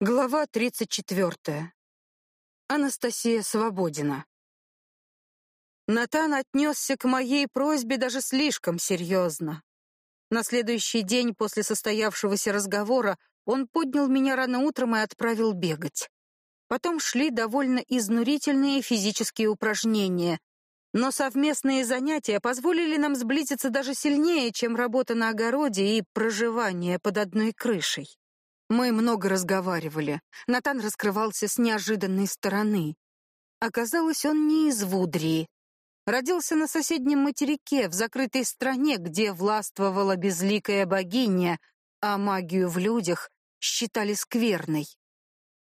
Глава 34. Анастасия Свободина. Натан отнесся к моей просьбе даже слишком серьезно. На следующий день после состоявшегося разговора он поднял меня рано утром и отправил бегать. Потом шли довольно изнурительные физические упражнения, но совместные занятия позволили нам сблизиться даже сильнее, чем работа на огороде и проживание под одной крышей. Мы много разговаривали. Натан раскрывался с неожиданной стороны. Оказалось, он не из Вудрии. Родился на соседнем материке, в закрытой стране, где властвовала безликая богиня, а магию в людях считали скверной.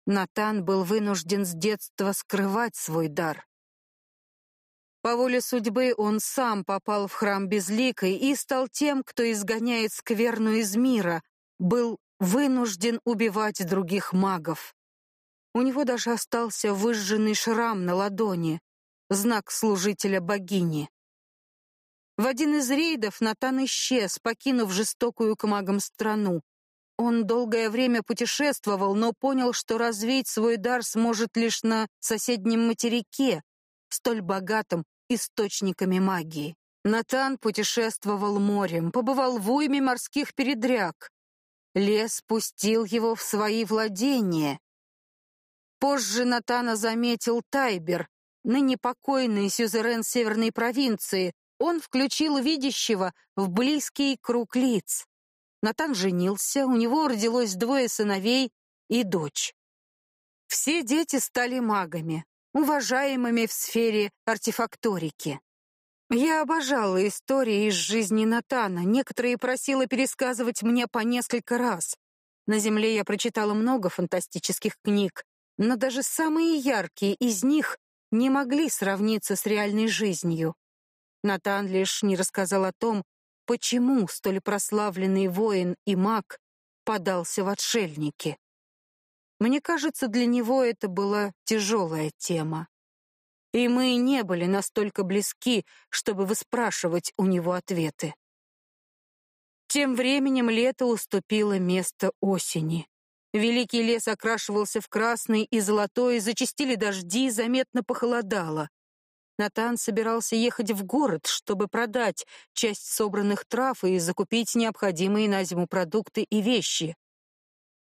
Натан был вынужден с детства скрывать свой дар. По воле судьбы он сам попал в храм Безликой и стал тем, кто изгоняет скверну из мира, был вынужден убивать других магов. У него даже остался выжженный шрам на ладони, знак служителя богини. В один из рейдов Натан исчез, покинув жестокую к магам страну. Он долгое время путешествовал, но понял, что развить свой дар сможет лишь на соседнем материке, столь богатым источниками магии. Натан путешествовал морем, побывал в уйме морских передряг, Лес пустил его в свои владения. Позже Натана заметил Тайбер, ныне покойный сюзерен северной провинции. Он включил видящего в близкий круг лиц. Натан женился, у него родилось двое сыновей и дочь. Все дети стали магами, уважаемыми в сфере артефакторики. Я обожала истории из жизни Натана. Некоторые просила пересказывать мне по несколько раз. На Земле я прочитала много фантастических книг, но даже самые яркие из них не могли сравниться с реальной жизнью. Натан лишь не рассказал о том, почему столь прославленный воин и маг подался в отшельники. Мне кажется, для него это была тяжелая тема и мы не были настолько близки, чтобы выспрашивать у него ответы. Тем временем лето уступило место осени. Великий лес окрашивался в красный и золотой, зачастили дожди, заметно похолодало. Натан собирался ехать в город, чтобы продать часть собранных трав и закупить необходимые на зиму продукты и вещи.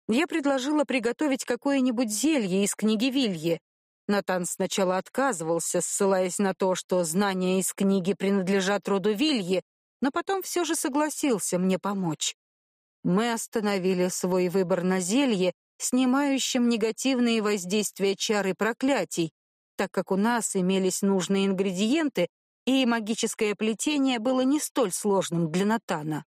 Я предложила приготовить какое-нибудь зелье из книги Вилье, Натан сначала отказывался, ссылаясь на то, что знания из книги принадлежат роду Вилье, но потом все же согласился мне помочь. Мы остановили свой выбор на зелье, снимающем негативные воздействия чар и проклятий, так как у нас имелись нужные ингредиенты, и магическое плетение было не столь сложным для Натана.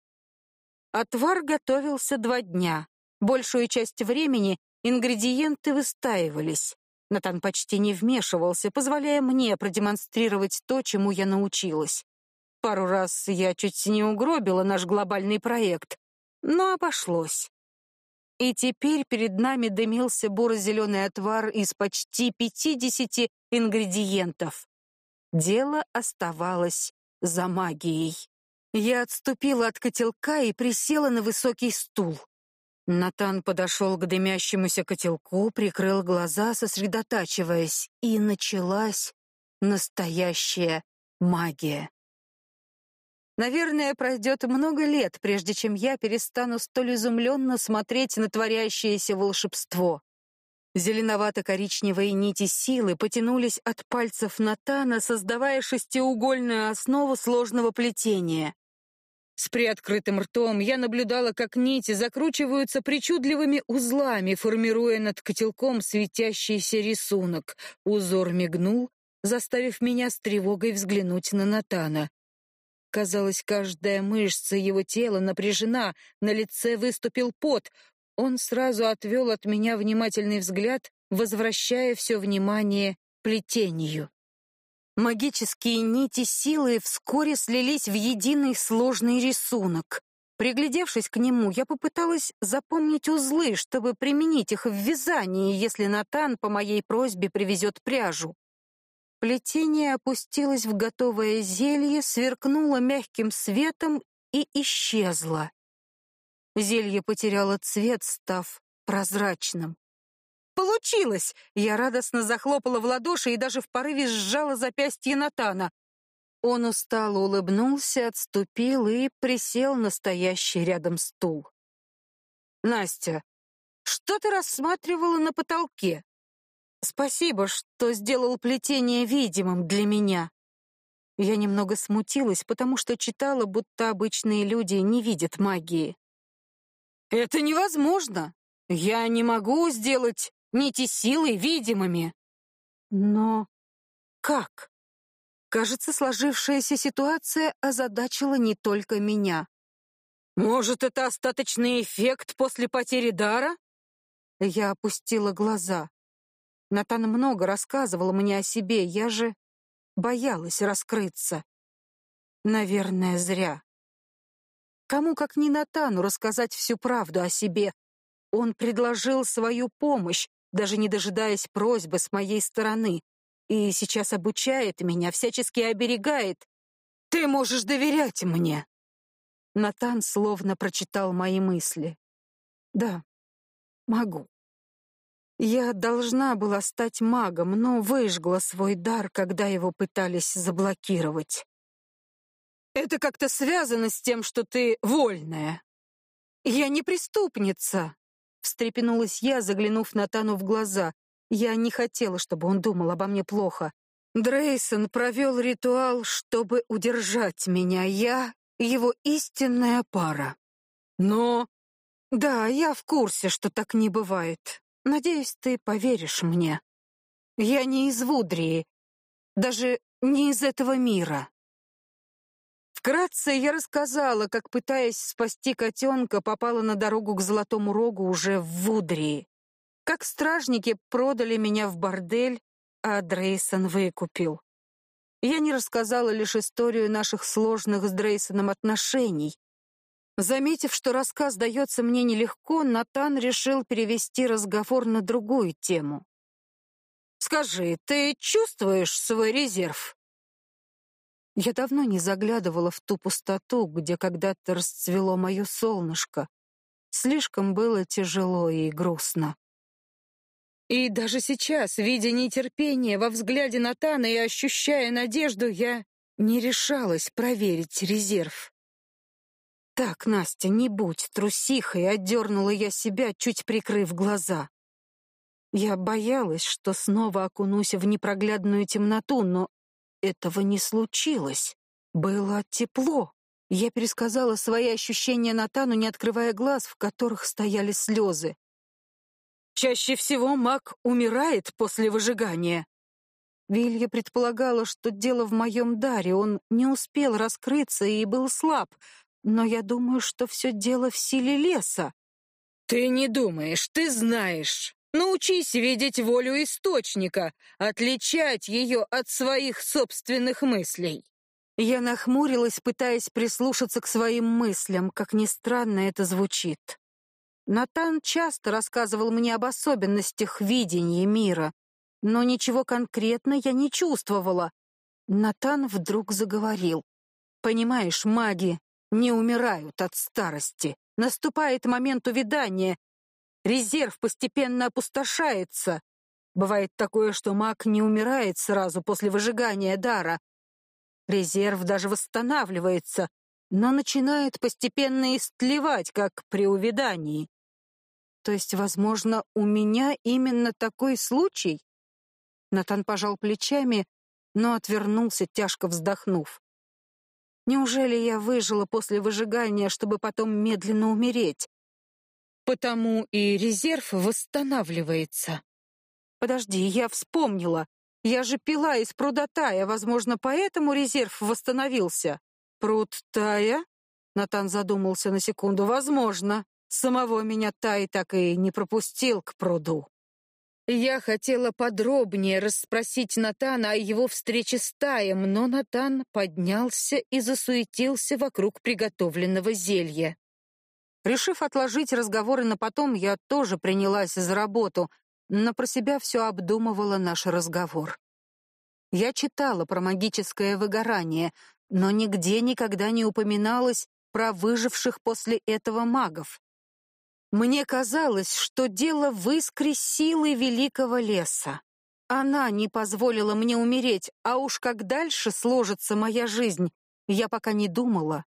Отвар готовился два дня. Большую часть времени ингредиенты выстаивались. Натан почти не вмешивался, позволяя мне продемонстрировать то, чему я научилась. Пару раз я чуть не угробила наш глобальный проект, но обошлось. И теперь перед нами дымился буро-зеленый отвар из почти 50 ингредиентов. Дело оставалось за магией. Я отступила от котелка и присела на высокий стул. Натан подошел к дымящемуся котелку, прикрыл глаза, сосредотачиваясь, и началась настоящая магия. Наверное, пройдет много лет, прежде чем я перестану столь изумленно смотреть на творящееся волшебство. Зеленовато-коричневые нити силы потянулись от пальцев Натана, создавая шестиугольную основу сложного плетения. С приоткрытым ртом я наблюдала, как нити закручиваются причудливыми узлами, формируя над котелком светящийся рисунок. Узор мигнул, заставив меня с тревогой взглянуть на Натана. Казалось, каждая мышца его тела напряжена, на лице выступил пот. Он сразу отвел от меня внимательный взгляд, возвращая все внимание плетению. Магические нити силы вскоре слились в единый сложный рисунок. Приглядевшись к нему, я попыталась запомнить узлы, чтобы применить их в вязании, если Натан по моей просьбе привезет пряжу. Плетение опустилось в готовое зелье, сверкнуло мягким светом и исчезло. Зелье потеряло цвет, став прозрачным. Получилось! Я радостно захлопала в ладоши и даже в порыве сжала запястье Натана. Он устало улыбнулся, отступил и присел на стоящий рядом стул. «Настя, что ты рассматривала на потолке?» «Спасибо, что сделал плетение видимым для меня». Я немного смутилась, потому что читала, будто обычные люди не видят магии. «Это невозможно! Я не могу сделать нити силы видимыми!» «Но как?» Кажется, сложившаяся ситуация озадачила не только меня. «Может, это остаточный эффект после потери дара?» Я опустила глаза. Натан много рассказывал мне о себе, я же боялась раскрыться. Наверное, зря. Кому, как не Натану, рассказать всю правду о себе? Он предложил свою помощь, даже не дожидаясь просьбы с моей стороны, и сейчас обучает меня, всячески оберегает. Ты можешь доверять мне. Натан словно прочитал мои мысли. Да, могу. Я должна была стать магом, но выжгла свой дар, когда его пытались заблокировать. Это как-то связано с тем, что ты вольная. Я не преступница, встрепенулась я, заглянув Натану в глаза. Я не хотела, чтобы он думал обо мне плохо. Дрейсон провел ритуал, чтобы удержать меня. Я его истинная пара. Но да, я в курсе, что так не бывает. Надеюсь, ты поверишь мне. Я не из Вудрии, даже не из этого мира. Вкратце я рассказала, как, пытаясь спасти котенка, попала на дорогу к Золотому Рогу уже в Вудрии. Как стражники продали меня в бордель, а Дрейсон выкупил. Я не рассказала лишь историю наших сложных с Дрейсоном отношений, Заметив, что рассказ дается мне нелегко, Натан решил перевести разговор на другую тему. «Скажи, ты чувствуешь свой резерв?» Я давно не заглядывала в ту пустоту, где когда-то расцвело мое солнышко. Слишком было тяжело и грустно. И даже сейчас, видя нетерпение во взгляде Натана и ощущая надежду, я не решалась проверить резерв. «Так, Настя, не будь трусихой», — отдернула я себя, чуть прикрыв глаза. Я боялась, что снова окунусь в непроглядную темноту, но этого не случилось. Было тепло. Я пересказала свои ощущения Натану, не открывая глаз, в которых стояли слезы. «Чаще всего маг умирает после выжигания». Вилья предполагала, что дело в моем даре, он не успел раскрыться и был слаб — но я думаю, что все дело в силе леса. Ты не думаешь, ты знаешь. Научись видеть волю источника, отличать ее от своих собственных мыслей. Я нахмурилась, пытаясь прислушаться к своим мыслям, как ни странно это звучит. Натан часто рассказывал мне об особенностях видения мира, но ничего конкретно я не чувствовала. Натан вдруг заговорил. «Понимаешь, маги не умирают от старости. Наступает момент увядания. Резерв постепенно опустошается. Бывает такое, что маг не умирает сразу после выжигания дара. Резерв даже восстанавливается, но начинает постепенно истлевать, как при увядании. То есть, возможно, у меня именно такой случай? Натан пожал плечами, но отвернулся, тяжко вздохнув. Неужели я выжила после выжигания, чтобы потом медленно умереть? Потому и резерв восстанавливается. Подожди, я вспомнила. Я же пила из пруда Тая, возможно, поэтому резерв восстановился. Пруд Тая? Натан задумался на секунду. Возможно. Самого меня Тай так и не пропустил к пруду. Я хотела подробнее расспросить Натана о его встрече с Таем, но Натан поднялся и засуетился вокруг приготовленного зелья. Решив отложить разговоры на потом, я тоже принялась за работу, но про себя все обдумывала наш разговор. Я читала про магическое выгорание, но нигде никогда не упоминалось про выживших после этого магов. Мне казалось, что дело в искре силы великого леса. Она не позволила мне умереть, а уж как дальше сложится моя жизнь, я пока не думала.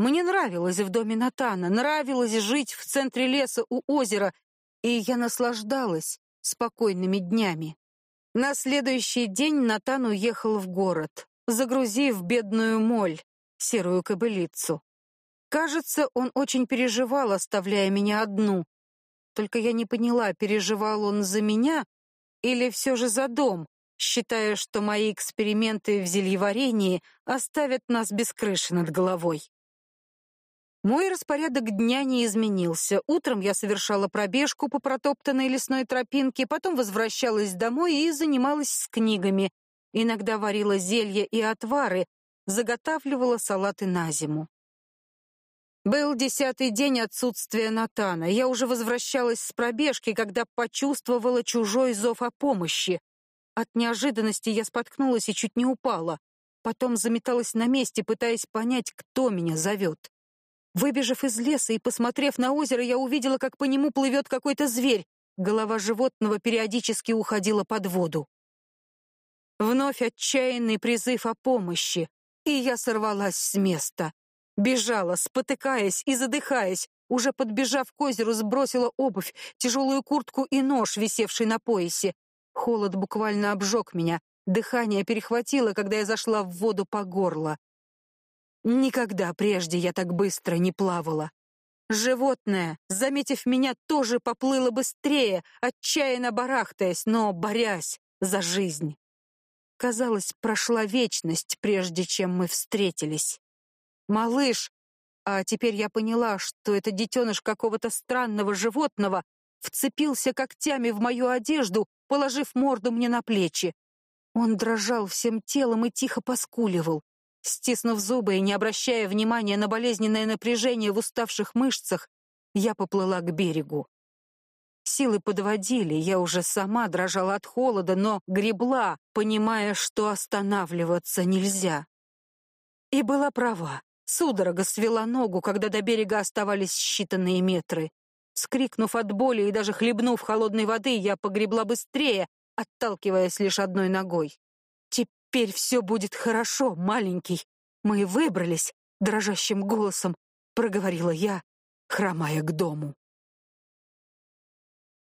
Мне нравилось в доме Натана, нравилось жить в центре леса у озера, и я наслаждалась спокойными днями. На следующий день Натан уехал в город, загрузив бедную моль, серую кобылицу. Кажется, он очень переживал, оставляя меня одну. Только я не поняла, переживал он за меня или все же за дом, считая, что мои эксперименты в зельеварении оставят нас без крыши над головой. Мой распорядок дня не изменился. Утром я совершала пробежку по протоптанной лесной тропинке, потом возвращалась домой и занималась с книгами. Иногда варила зелья и отвары, заготавливала салаты на зиму. Был десятый день отсутствия Натана. Я уже возвращалась с пробежки, когда почувствовала чужой зов о помощи. От неожиданности я споткнулась и чуть не упала. Потом заметалась на месте, пытаясь понять, кто меня зовет. Выбежав из леса и посмотрев на озеро, я увидела, как по нему плывет какой-то зверь. Голова животного периодически уходила под воду. Вновь отчаянный призыв о помощи, и я сорвалась с места. Бежала, спотыкаясь и задыхаясь. Уже подбежав к озеру, сбросила обувь, тяжелую куртку и нож, висевший на поясе. Холод буквально обжег меня. Дыхание перехватило, когда я зашла в воду по горло. Никогда прежде я так быстро не плавала. Животное, заметив меня, тоже поплыло быстрее, отчаянно барахтаясь, но борясь за жизнь. Казалось, прошла вечность, прежде чем мы встретились. Малыш, а теперь я поняла, что это детеныш какого-то странного животного, вцепился когтями в мою одежду, положив морду мне на плечи. Он дрожал всем телом и тихо поскуливал. Стиснув зубы и не обращая внимания на болезненное напряжение в уставших мышцах, я поплыла к берегу. Силы подводили, я уже сама дрожала от холода, но гребла, понимая, что останавливаться нельзя. И была права. Судорога свела ногу, когда до берега оставались считанные метры. Скрикнув от боли и даже хлебнув холодной воды, я погребла быстрее, отталкиваясь лишь одной ногой. Теперь все будет хорошо, маленький. Мы выбрались, дрожащим голосом проговорила я, хромая к дому.